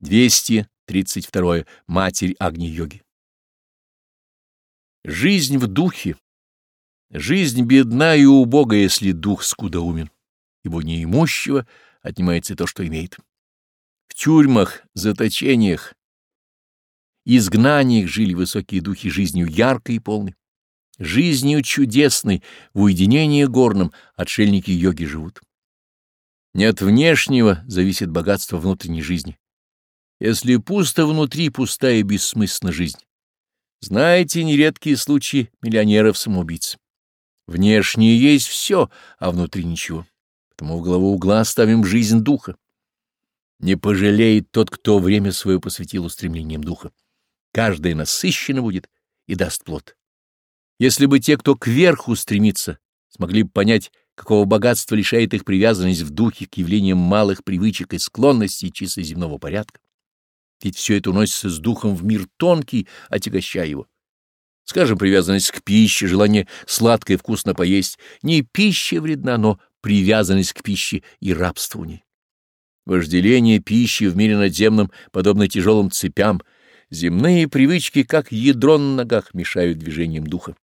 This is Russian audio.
232. Матерь Агни-йоги. Жизнь в духе. Жизнь бедна и убога, если дух скудоумен, ибо неимущего отнимается то, что имеет. В тюрьмах, заточениях, изгнаниях жили высокие духи жизнью яркой и полной. Жизнью чудесной, в уединении горном отшельники йоги живут. Не от внешнего зависит богатство внутренней жизни если пусто внутри, пустая и бессмысленна жизнь. Знаете нередкие случаи миллионеров-самоубийц. Внешне есть все, а внутри ничего. Потому в голову угла ставим жизнь духа. Не пожалеет тот, кто время свое посвятил устремлениям духа. каждое насыщена будет и даст плод. Если бы те, кто кверху стремится, смогли бы понять, какого богатства лишает их привязанность в духе к явлениям малых привычек и склонностей чисто земного порядка, ведь все это уносится с духом в мир тонкий, отягощая его. Скажем, привязанность к пище, желание сладко и вкусно поесть. Не пища вредна, но привязанность к пище и рабство у ней. Вожделение пищи в мире надземном подобно тяжелым цепям. Земные привычки, как ядро на ногах, мешают движением духа.